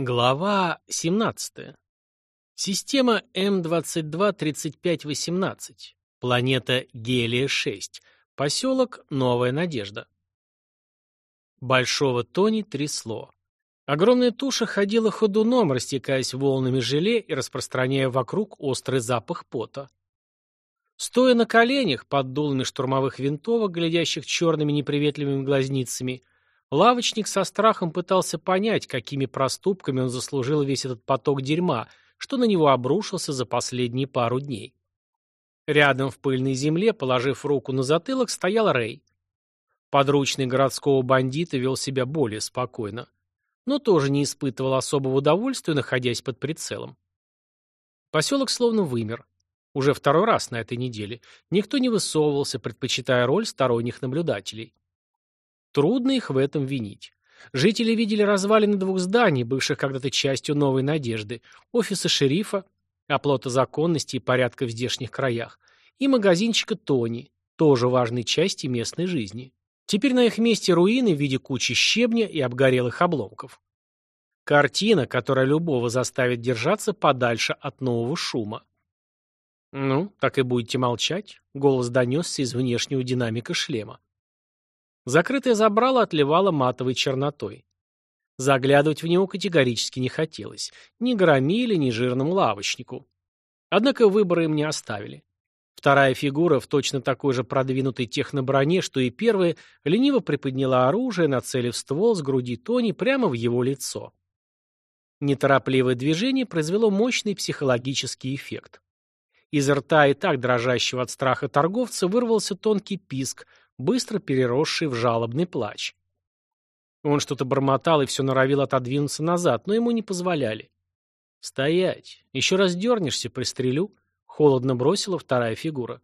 Глава 17. Система М223518. Планета Гелия-6. Поселок Новая Надежда. Большого Тони трясло. Огромная туша ходила ходуном, растекаясь волнами желе и распространяя вокруг острый запах пота. Стоя на коленях под дулами штурмовых винтовок, глядящих черными неприветливыми глазницами, Лавочник со страхом пытался понять, какими проступками он заслужил весь этот поток дерьма, что на него обрушился за последние пару дней. Рядом в пыльной земле, положив руку на затылок, стоял Рэй. Подручный городского бандита вел себя более спокойно, но тоже не испытывал особого удовольствия, находясь под прицелом. Поселок словно вымер. Уже второй раз на этой неделе. Никто не высовывался, предпочитая роль сторонних наблюдателей. Трудно их в этом винить. Жители видели развалины двух зданий, бывших когда-то частью Новой Надежды, офиса шерифа, оплота законности и порядка в здешних краях, и магазинчика Тони, тоже важной части местной жизни. Теперь на их месте руины в виде кучи щебня и обгорелых обломков. Картина, которая любого заставит держаться подальше от нового шума. «Ну, так и будете молчать», — голос донесся из внешнего динамика шлема. Закрытое забрало отливало матовой чернотой. Заглядывать в него категорически не хотелось. Ни громиле, ни жирному лавочнику. Однако выбора им не оставили. Вторая фигура в точно такой же продвинутой техноброне, что и первая, лениво приподняла оружие, нацелив ствол с груди Тони прямо в его лицо. Неторопливое движение произвело мощный психологический эффект. Из рта и так дрожащего от страха торговца вырвался тонкий писк, быстро переросший в жалобный плач. Он что-то бормотал и все норовил отодвинуться назад, но ему не позволяли. «Стоять! Еще раз дернешься, пристрелю!» — холодно бросила вторая фигура.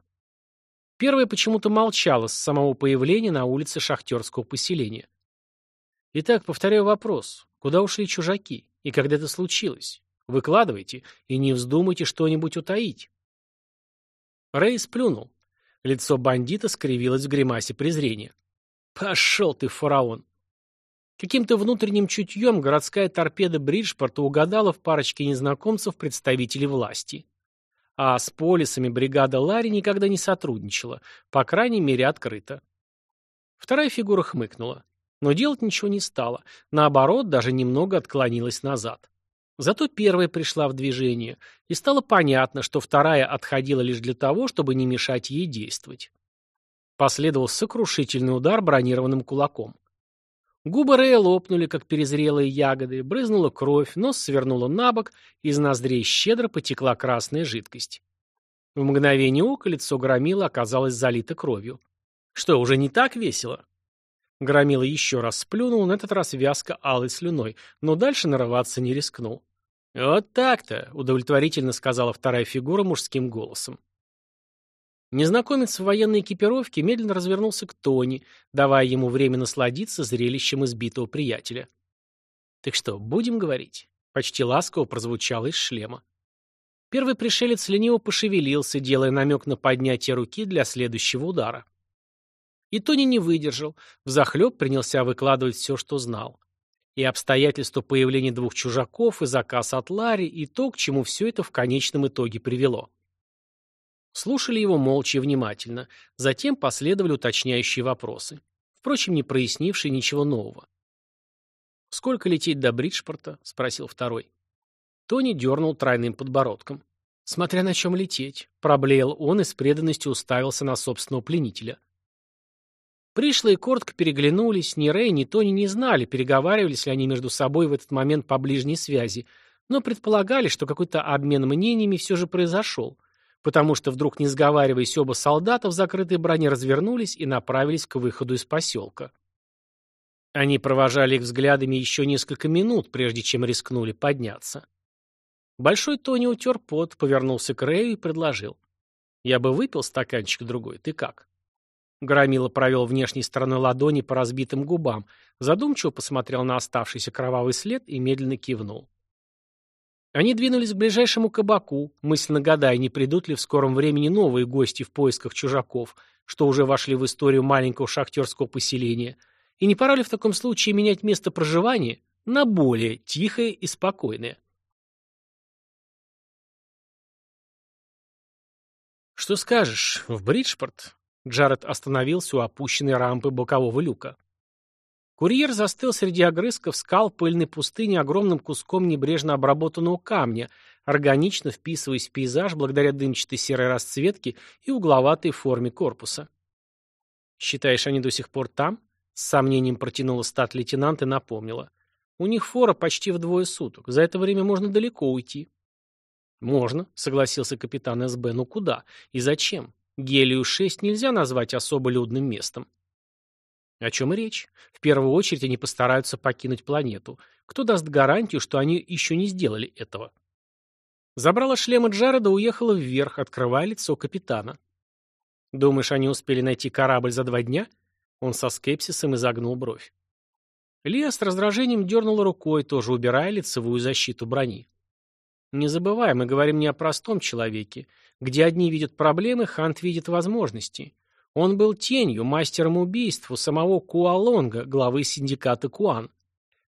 Первая почему-то молчала с самого появления на улице шахтерского поселения. Итак, повторяю вопрос. Куда ушли чужаки? И когда это случилось? Выкладывайте и не вздумайте что-нибудь утаить. Рэй сплюнул. Лицо бандита скривилось в гримасе презрения. «Пошел ты, фараон!» Каким-то внутренним чутьем городская торпеда Бриджпорта угадала в парочке незнакомцев представителей власти. А с полисами бригада Ларри никогда не сотрудничала, по крайней мере, открыто. Вторая фигура хмыкнула. Но делать ничего не стала. Наоборот, даже немного отклонилась назад. Зато первая пришла в движение, и стало понятно, что вторая отходила лишь для того, чтобы не мешать ей действовать. Последовал сокрушительный удар бронированным кулаком. Губы Рэя лопнули, как перезрелые ягоды, брызнула кровь, нос свернула на бок, из ноздрей щедро потекла красная жидкость. В мгновение ока лицо громила оказалось залито кровью. Что, уже не так весело? Громила еще раз сплюнул, на этот раз вязко алой слюной, но дальше нарываться не рискнул. «Вот так-то», — удовлетворительно сказала вторая фигура мужским голосом. Незнакомец в военной экипировке медленно развернулся к Тони, давая ему время насладиться зрелищем избитого приятеля. «Так что, будем говорить?» — почти ласково прозвучало из шлема. Первый пришелец лениво пошевелился, делая намек на поднятие руки для следующего удара. И Тони не выдержал, взахлеб принялся выкладывать все, что знал. И обстоятельства появления двух чужаков, и заказ от Ларри, и то, к чему все это в конечном итоге привело. Слушали его молча и внимательно, затем последовали уточняющие вопросы, впрочем, не прояснившие ничего нового. «Сколько лететь до Бриджпорта?» — спросил второй. Тони дернул тройным подбородком. «Смотря на чем лететь», — проблеял он и с преданностью уставился на собственного пленителя. Пришлые коротко переглянулись, ни Рэй, ни Тони не знали, переговаривались ли они между собой в этот момент по ближней связи, но предполагали, что какой-то обмен мнениями все же произошел, потому что вдруг, не сговариваясь, оба солдата в закрытой броне развернулись и направились к выходу из поселка. Они провожали их взглядами еще несколько минут, прежде чем рискнули подняться. Большой Тони утер пот, повернулся к Рэю и предложил. «Я бы выпил стаканчик другой, ты как?» Громила провел внешней стороной ладони по разбитым губам, задумчиво посмотрел на оставшийся кровавый след и медленно кивнул. Они двинулись к ближайшему кабаку, мысленно гадая, не придут ли в скором времени новые гости в поисках чужаков, что уже вошли в историю маленького шахтерского поселения, и не пора ли в таком случае менять место проживания, на более тихое и спокойное. «Что скажешь, в Бриджпорт?» Джаред остановился у опущенной рампы бокового люка. Курьер застыл среди огрызков скал пыльной пустыни огромным куском небрежно обработанного камня, органично вписываясь в пейзаж благодаря дымчатой серой расцветке и угловатой форме корпуса. «Считаешь, они до сих пор там?» С сомнением протянула стат-лейтенант и напомнила. «У них фора почти вдвое суток. За это время можно далеко уйти». «Можно», — согласился капитан СБ. «Но куда? И зачем? Гелию-6 нельзя назвать особо людным местом». О чем речь? В первую очередь они постараются покинуть планету. Кто даст гарантию, что они еще не сделали этого? Забрала шлема Джареда уехала вверх, открывая лицо капитана. «Думаешь, они успели найти корабль за два дня?» Он со скепсисом изогнул бровь. Лия с раздражением дернула рукой, тоже убирая лицевую защиту брони. «Не забывай, мы говорим не о простом человеке. Где одни видят проблемы, Хант видит возможности. Он был тенью, мастером убийств у самого Куалонга, главы синдиката Куан.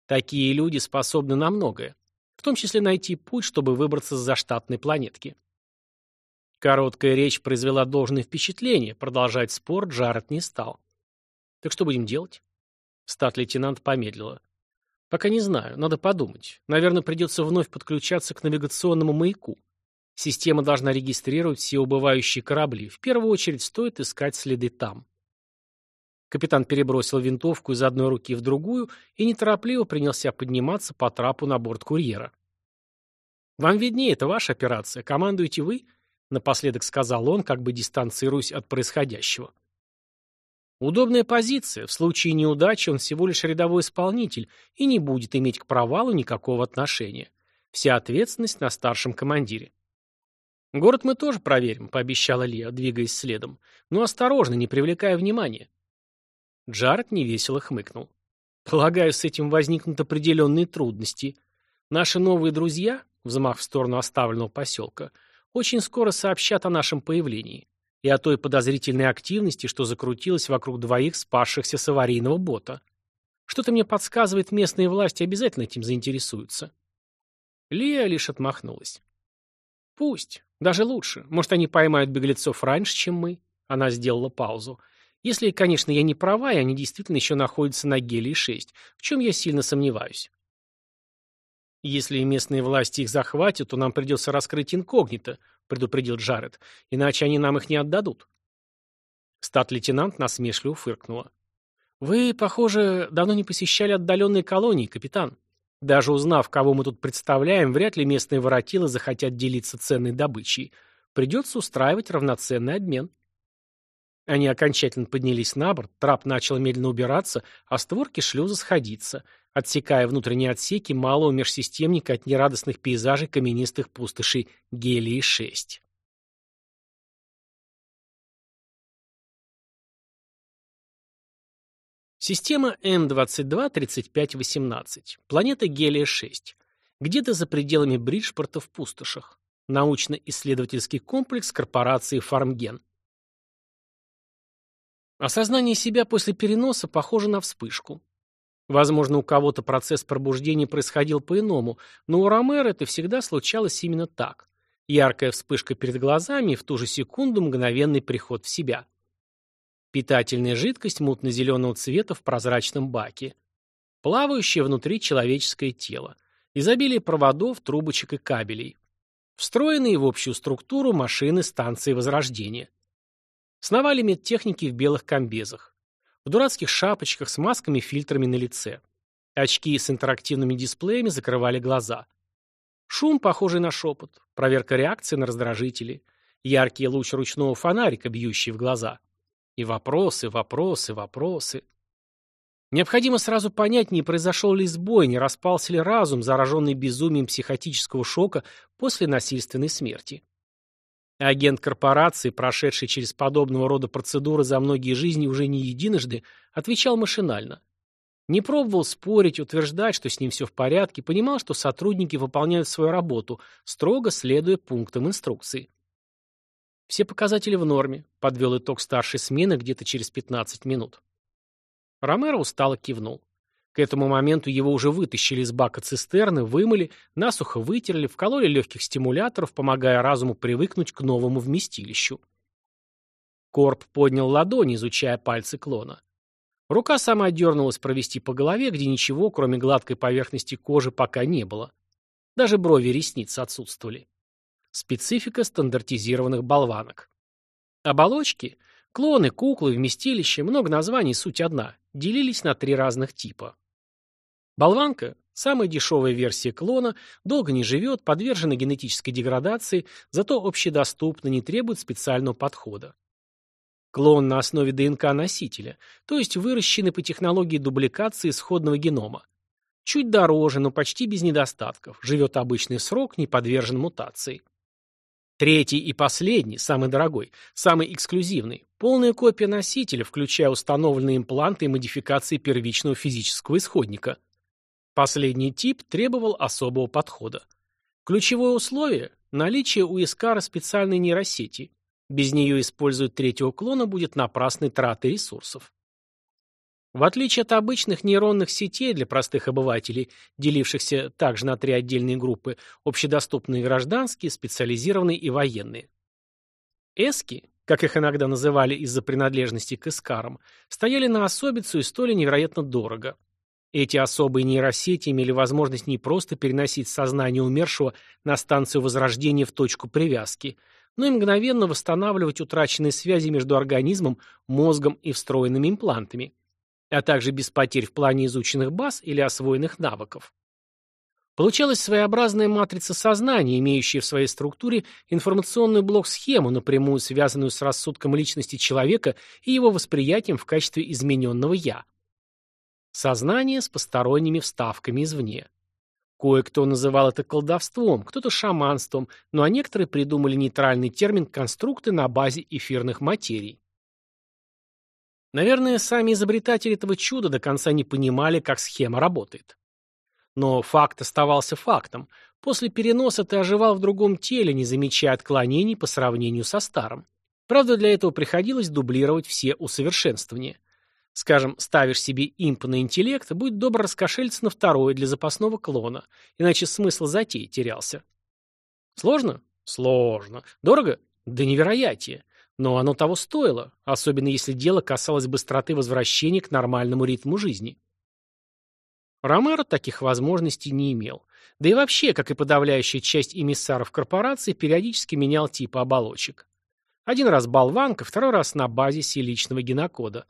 Такие люди способны на многое, в том числе найти путь, чтобы выбраться с заштатной планетки. Короткая речь произвела должное впечатление, продолжать спор Джаред не стал. «Так что будем делать?» Стат-лейтенант помедлила. «Пока не знаю, надо подумать. Наверное, придется вновь подключаться к навигационному маяку. Система должна регистрировать все убывающие корабли. В первую очередь стоит искать следы там. Капитан перебросил винтовку из одной руки в другую и неторопливо принялся подниматься по трапу на борт курьера. «Вам виднее, это ваша операция. Командуете вы?» Напоследок сказал он, как бы дистанцируясь от происходящего. Удобная позиция. В случае неудачи он всего лишь рядовой исполнитель и не будет иметь к провалу никакого отношения. Вся ответственность на старшем командире. «Город мы тоже проверим», — пообещала Лия, двигаясь следом. «Но осторожно, не привлекая внимания». Джаред невесело хмыкнул. «Полагаю, с этим возникнут определенные трудности. Наши новые друзья, взмах в сторону оставленного поселка, очень скоро сообщат о нашем появлении и о той подозрительной активности, что закрутилась вокруг двоих спасшихся с аварийного бота. Что-то мне подсказывает, местные власти обязательно этим заинтересуются». Лия лишь отмахнулась. «Пусть. Даже лучше. Может, они поймают беглецов раньше, чем мы?» Она сделала паузу. «Если, конечно, я не права, и они действительно еще находятся на Гелии-6, в чем я сильно сомневаюсь». «Если местные власти их захватят, то нам придется раскрыть инкогнито», — предупредил Джаред, «иначе они нам их не отдадут». Стат-лейтенант насмешливо фыркнула. «Вы, похоже, давно не посещали отдаленные колонии, капитан. Даже узнав, кого мы тут представляем, вряд ли местные воротилы захотят делиться ценной добычей. Придется устраивать равноценный обмен. Они окончательно поднялись на борт, трап начал медленно убираться, а створки шлюза сходиться, отсекая внутренние отсеки малого межсистемника от нерадостных пейзажей каменистых пустошей Гелии-6. Система М22-3518. Планета Гелия-6. Где-то за пределами Бриджпорта в пустошах. Научно-исследовательский комплекс корпорации «Фармген». Осознание себя после переноса похоже на вспышку. Возможно, у кого-то процесс пробуждения происходил по-иному, но у Ромеро это всегда случалось именно так. Яркая вспышка перед глазами и в ту же секунду мгновенный приход в себя. Питательная жидкость мутно-зеленого цвета в прозрачном баке. Плавающее внутри человеческое тело. Изобилие проводов, трубочек и кабелей. Встроенные в общую структуру машины станции возрождения. Сновали медтехники в белых комбезах. В дурацких шапочках с масками-фильтрами на лице. Очки с интерактивными дисплеями закрывали глаза. Шум, похожий на шепот. Проверка реакции на раздражители. Яркий луч ручного фонарика, бьющий в глаза. И вопросы, вопросы, вопросы. Необходимо сразу понять, не произошел ли сбой, не распался ли разум, зараженный безумием психотического шока после насильственной смерти. Агент корпорации, прошедший через подобного рода процедуры за многие жизни уже не единожды, отвечал машинально. Не пробовал спорить, утверждать, что с ним все в порядке, понимал, что сотрудники выполняют свою работу, строго следуя пунктам инструкции. Все показатели в норме, подвел итог старшей смены где-то через 15 минут. Ромеро устало кивнул. К этому моменту его уже вытащили из бака цистерны, вымыли, насухо вытерли, вкололи легких стимуляторов, помогая разуму привыкнуть к новому вместилищу. Корп поднял ладони, изучая пальцы клона. Рука сама дернулась провести по голове, где ничего, кроме гладкой поверхности кожи, пока не было. Даже брови и ресницы отсутствовали. Специфика стандартизированных болванок. Оболочки, клоны, куклы, вместилища, много названий, суть одна, делились на три разных типа. Болванка – самая дешевая версия клона, долго не живет, подвержена генетической деградации, зато общедоступна, не требует специального подхода. Клон на основе ДНК-носителя, то есть выращенный по технологии дубликации исходного генома. Чуть дороже, но почти без недостатков, живет обычный срок, не подвержен мутации. Третий и последний, самый дорогой, самый эксклюзивный, полная копия носителя, включая установленные импланты и модификации первичного физического исходника. Последний тип требовал особого подхода. Ключевое условие – наличие у Искара специальной нейросети. Без нее использовать третьего клона будет напрасной тратой ресурсов. В отличие от обычных нейронных сетей для простых обывателей, делившихся также на три отдельные группы, общедоступные гражданские, специализированные и военные. Эски, как их иногда называли из-за принадлежности к эскарам, стояли на особицу и стоили невероятно дорого. Эти особые нейросети имели возможность не просто переносить сознание умершего на станцию возрождения в точку привязки, но и мгновенно восстанавливать утраченные связи между организмом, мозгом и встроенными имплантами, а также без потерь в плане изученных баз или освоенных навыков. Получалась своеобразная матрица сознания, имеющая в своей структуре информационную блок-схему, напрямую связанную с рассудком личности человека и его восприятием в качестве измененного «я». Сознание с посторонними вставками извне. Кое-кто называл это колдовством, кто-то шаманством, ну а некоторые придумали нейтральный термин «конструкты на базе эфирных материй». Наверное, сами изобретатели этого чуда до конца не понимали, как схема работает. Но факт оставался фактом. После переноса ты оживал в другом теле, не замечая отклонений по сравнению со старым. Правда, для этого приходилось дублировать все усовершенствования. Скажем, ставишь себе имп на интеллект, будь добр раскошелиться на второе для запасного клона, иначе смысл затеи терялся. Сложно? Сложно. Дорого? Да невероятие. Но оно того стоило, особенно если дело касалось быстроты возвращения к нормальному ритму жизни. Ромеро таких возможностей не имел. Да и вообще, как и подавляющая часть эмиссаров корпорации, периодически менял типы оболочек. Один раз болванка, второй раз на базисе личного генокода.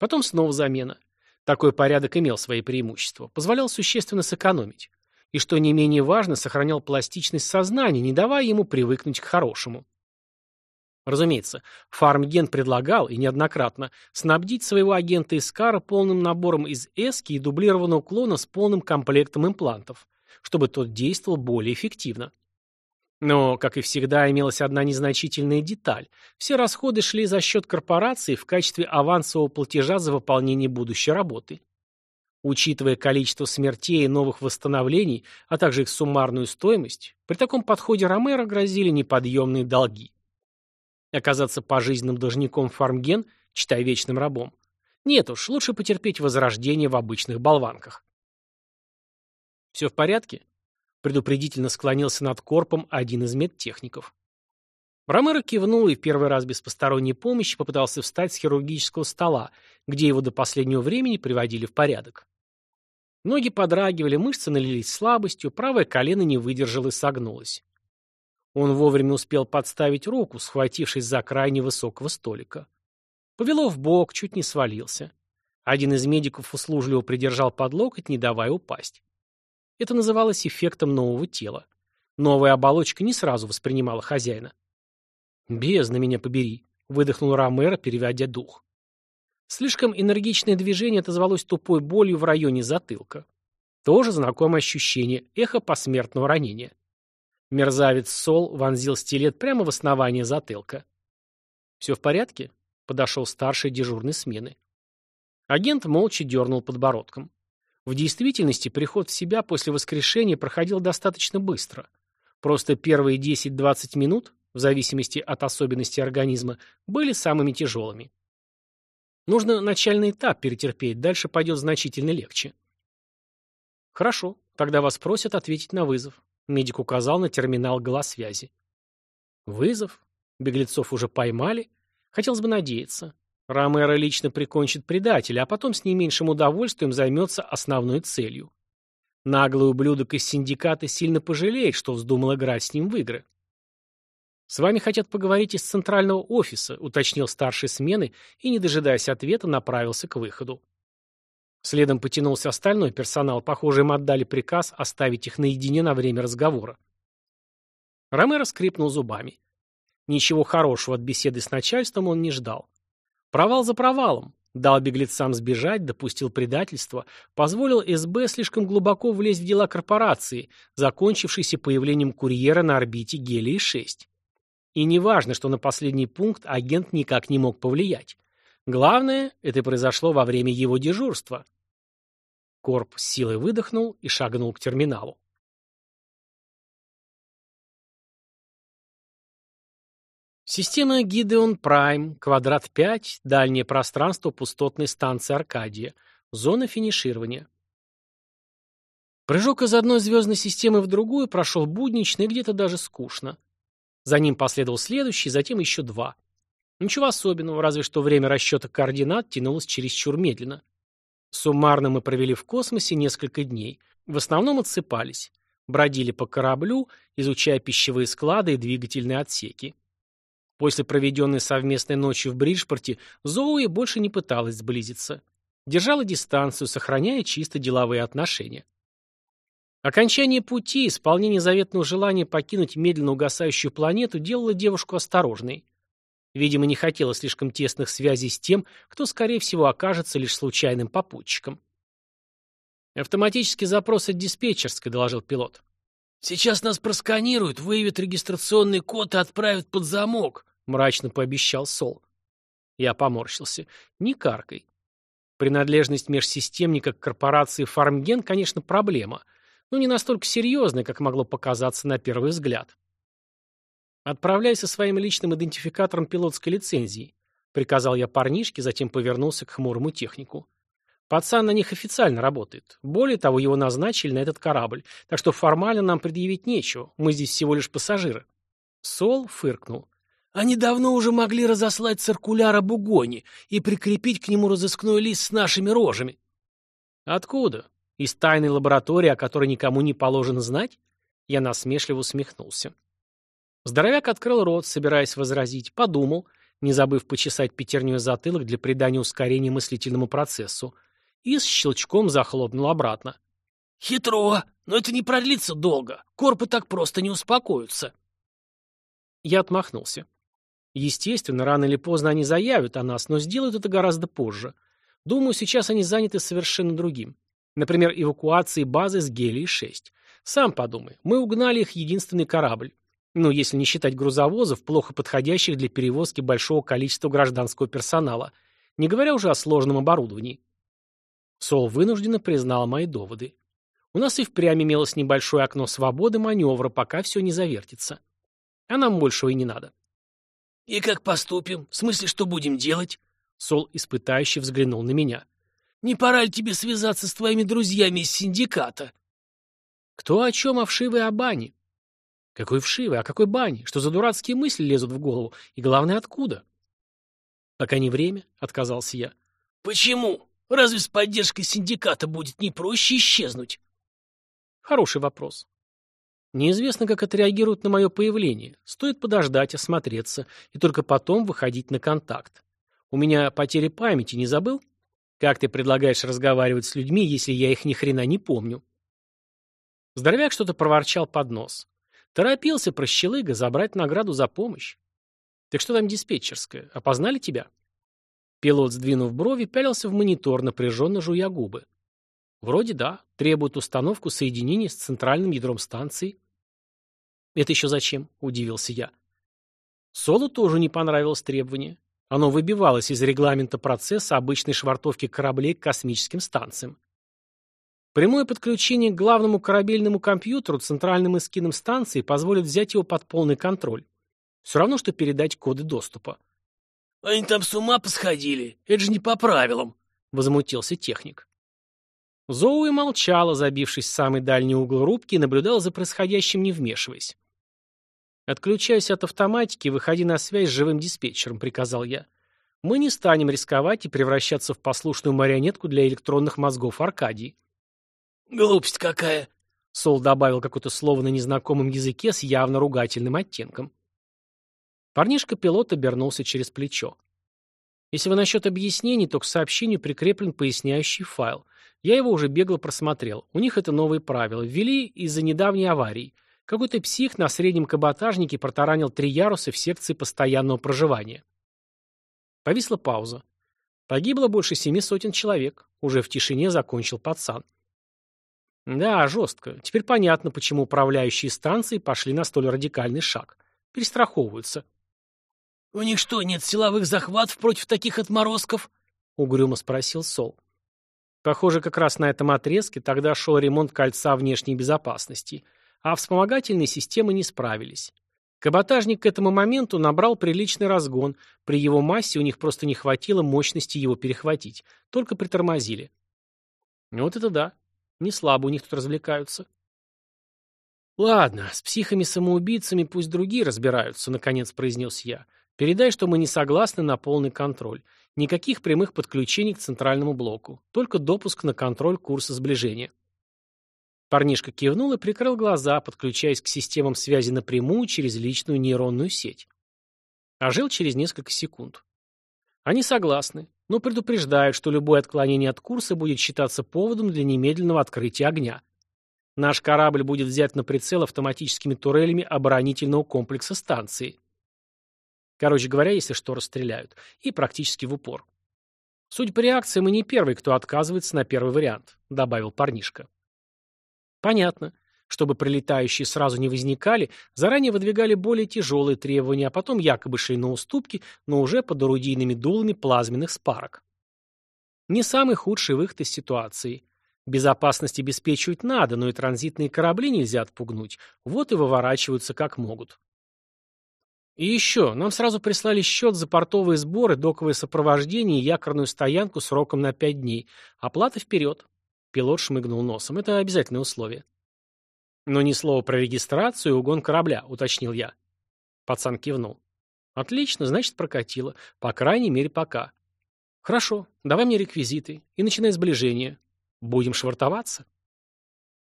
Потом снова замена. Такой порядок имел свои преимущества, позволял существенно сэкономить. И, что не менее важно, сохранял пластичность сознания, не давая ему привыкнуть к хорошему. Разумеется, Фармген предлагал, и неоднократно, снабдить своего агента Искара полным набором из эски и дублированного клона с полным комплектом имплантов, чтобы тот действовал более эффективно. Но, как и всегда, имелась одна незначительная деталь. Все расходы шли за счет корпорации в качестве авансового платежа за выполнение будущей работы. Учитывая количество смертей и новых восстановлений, а также их суммарную стоимость, при таком подходе Ромеро грозили неподъемные долги. Оказаться пожизненным должником фармген, читай вечным рабом. Нет уж, лучше потерпеть возрождение в обычных болванках. «Все в порядке?» Предупредительно склонился над корпом один из медтехников. Ромеро кивнул и в первый раз без посторонней помощи попытался встать с хирургического стола, где его до последнего времени приводили в порядок. Ноги подрагивали, мышцы налились слабостью, правое колено не выдержало и согнулось. Он вовремя успел подставить руку, схватившись за край невысокого столика. Повело в бок, чуть не свалился. Один из медиков услужливо придержал под локоть, не давая упасть. Это называлось эффектом нового тела. Новая оболочка не сразу воспринимала хозяина. «Бездна меня побери», — выдохнул Ромеро, переводя дух. Слишком энергичное движение отозвалось тупой болью в районе затылка. Тоже знакомое ощущение, эхо посмертного ранения. Мерзавец Сол вонзил стилет прямо в основание затылка. «Все в порядке?» — подошел старший дежурной смены. Агент молча дернул подбородком. В действительности приход в себя после воскрешения проходил достаточно быстро. Просто первые 10-20 минут, в зависимости от особенностей организма, были самыми тяжелыми. Нужно начальный этап перетерпеть, дальше пойдет значительно легче. Хорошо, тогда вас просят ответить на вызов. Медик указал на терминал голосвязи. Вызов? Беглецов уже поймали? Хотелось бы надеяться. Ромеро лично прикончит предателя, а потом с не меньшим удовольствием займется основной целью. Наглый ублюдок из синдиката сильно пожалеет, что вздумал играть с ним в игры. «С вами хотят поговорить из центрального офиса», уточнил старший смены и, не дожидаясь ответа, направился к выходу. Следом потянулся остальной персонал, похоже, им отдали приказ оставить их наедине на время разговора. Ромеро скрипнул зубами. Ничего хорошего от беседы с начальством он не ждал. Провал за провалом. Дал беглецам сбежать, допустил предательство, позволил СБ слишком глубоко влезть в дела корпорации, закончившейся появлением курьера на орбите Гелии-6. И не важно, что на последний пункт агент никак не мог повлиять. Главное, это произошло во время его дежурства. Корп с силой выдохнул и шагнул к терминалу. Система Гидеон Прайм, квадрат 5, дальнее пространство пустотной станции Аркадия, зона финиширования. Прыжок из одной звездной системы в другую прошел буднично и где-то даже скучно. За ним последовал следующий, затем еще два. Ничего особенного, разве что время расчета координат тянулось чересчур медленно. Суммарно мы провели в космосе несколько дней. В основном отсыпались. Бродили по кораблю, изучая пищевые склады и двигательные отсеки. После проведенной совместной ночи в Бриджпорте Зоуи больше не пыталась сблизиться. Держала дистанцию, сохраняя чисто деловые отношения. Окончание пути, исполнение заветного желания покинуть медленно угасающую планету делало девушку осторожной. Видимо, не хотела слишком тесных связей с тем, кто, скорее всего, окажется лишь случайным попутчиком. «Автоматический запрос от диспетчерской», — доложил пилот. «Сейчас нас просканируют, выявят регистрационный код и отправят под замок», мрачно пообещал Сол. Я поморщился. Не каркой. Принадлежность межсистемника к корпорации Фармген, конечно, проблема, но не настолько серьезная, как могло показаться на первый взгляд. «Отправляй со своим личным идентификатором пилотской лицензии», приказал я парнишке, затем повернулся к хмурому технику. Пацан на них официально работает. Более того, его назначили на этот корабль, так что формально нам предъявить нечего, мы здесь всего лишь пассажиры. Сол фыркнул. Они давно уже могли разослать циркуляр об угоне и прикрепить к нему разыскной лист с нашими рожами. Откуда? Из тайной лаборатории, о которой никому не положено знать? Я насмешливо усмехнулся. Здоровяк открыл рот, собираясь возразить, подумал, не забыв почесать пятерню затылок для придания ускорения мыслительному процессу, и с щелчком захлопнул обратно. «Хитро, но это не продлится долго. Корпы так просто не успокоятся». Я отмахнулся. Естественно, рано или поздно они заявят о нас, но сделают это гораздо позже. Думаю, сейчас они заняты совершенно другим. Например, эвакуацией базы с Гелии-6. Сам подумай, мы угнали их единственный корабль. Ну, если не считать грузовозов, плохо подходящих для перевозки большого количества гражданского персонала, не говоря уже о сложном оборудовании. Сол вынужденно признал мои доводы. У нас и впрямь имелось небольшое окно свободы маневра, пока все не завертится. А нам большего и не надо. «И как поступим? В смысле, что будем делать?» Сол испытающе взглянул на меня. «Не пора ли тебе связаться с твоими друзьями из синдиката?» «Кто о чем, о вшивой о бане?» «Какой вшивой? О какой бане? Что за дурацкие мысли лезут в голову? И главное, откуда?» «Пока не время», — отказался я. «Почему? Разве с поддержкой синдиката будет не проще исчезнуть?» «Хороший вопрос. Неизвестно, как отреагируют на мое появление. Стоит подождать, осмотреться, и только потом выходить на контакт. У меня потеря памяти, не забыл? Как ты предлагаешь разговаривать с людьми, если я их ни хрена не помню? Здоровяк что-то проворчал под нос. Торопился прощелыга забрать награду за помощь. Так что там диспетчерская? Опознали тебя? Пилот, сдвинув брови, пялился в монитор, напряженно жуя губы. Вроде да, требует установку соединения с центральным ядром станции. Это еще зачем? Удивился я. Солу тоже не понравилось требование. Оно выбивалось из регламента процесса обычной швартовки кораблей к космическим станциям. Прямое подключение к главному корабельному компьютеру центральным эскином станции позволит взять его под полный контроль. Все равно, что передать коды доступа. «Они там с ума посходили. Это же не по правилам», — возмутился техник. Зоуи молчала, забившись в самый дальний угол рубки, и наблюдала за происходящим, не вмешиваясь. «Отключайся от автоматики выходи на связь с живым диспетчером», — приказал я. «Мы не станем рисковать и превращаться в послушную марионетку для электронных мозгов Аркадии». «Глупость какая!» — Сол добавил какое-то слово на незнакомом языке с явно ругательным оттенком. Парнишка-пилот обернулся через плечо. Если вы насчет объяснений, то к сообщению прикреплен поясняющий файл. Я его уже бегло просмотрел. У них это новые правила. Ввели из-за недавней аварии. Какой-то псих на среднем каботажнике протаранил три яруса в секции постоянного проживания. Повисла пауза. Погибло больше семи сотен человек. Уже в тишине закончил пацан. Да, жестко. Теперь понятно, почему управляющие станции пошли на столь радикальный шаг. Перестраховываются. «У них что, нет силовых захватов против таких отморозков?» — угрюмо спросил Сол. Похоже, как раз на этом отрезке тогда шел ремонт кольца внешней безопасности, а вспомогательные системы не справились. Каботажник к этому моменту набрал приличный разгон, при его массе у них просто не хватило мощности его перехватить, только притормозили. Вот это да, не слабо у них тут развлекаются. «Ладно, с психами-самоубийцами пусть другие разбираются», — наконец произнес я. Передай, что мы не согласны на полный контроль. Никаких прямых подключений к центральному блоку. Только допуск на контроль курса сближения. Парнишка кивнул и прикрыл глаза, подключаясь к системам связи напрямую через личную нейронную сеть. Ожил через несколько секунд. Они согласны, но предупреждают, что любое отклонение от курса будет считаться поводом для немедленного открытия огня. Наш корабль будет взят на прицел автоматическими турелями оборонительного комплекса станции. Короче говоря, если что, расстреляют. И практически в упор. Судя по реакции, мы не первый, кто отказывается на первый вариант, добавил парнишка. Понятно. Чтобы прилетающие сразу не возникали, заранее выдвигали более тяжелые требования, а потом якобы шли на уступки, но уже под орудийными дулами плазменных спарок. Не самый худший выход из ситуации. Безопасность обеспечивать надо, но и транзитные корабли нельзя отпугнуть. Вот и выворачиваются как могут. И еще, нам сразу прислали счет за портовые сборы, доковое сопровождение и якорную стоянку сроком на пять дней. Оплата вперед. Пилот шмыгнул носом. Это обязательное условие. Но ни слова про регистрацию и угон корабля, уточнил я. Пацан кивнул. Отлично, значит, прокатило. По крайней мере, пока. Хорошо, давай мне реквизиты и начинай сближение. Будем швартоваться.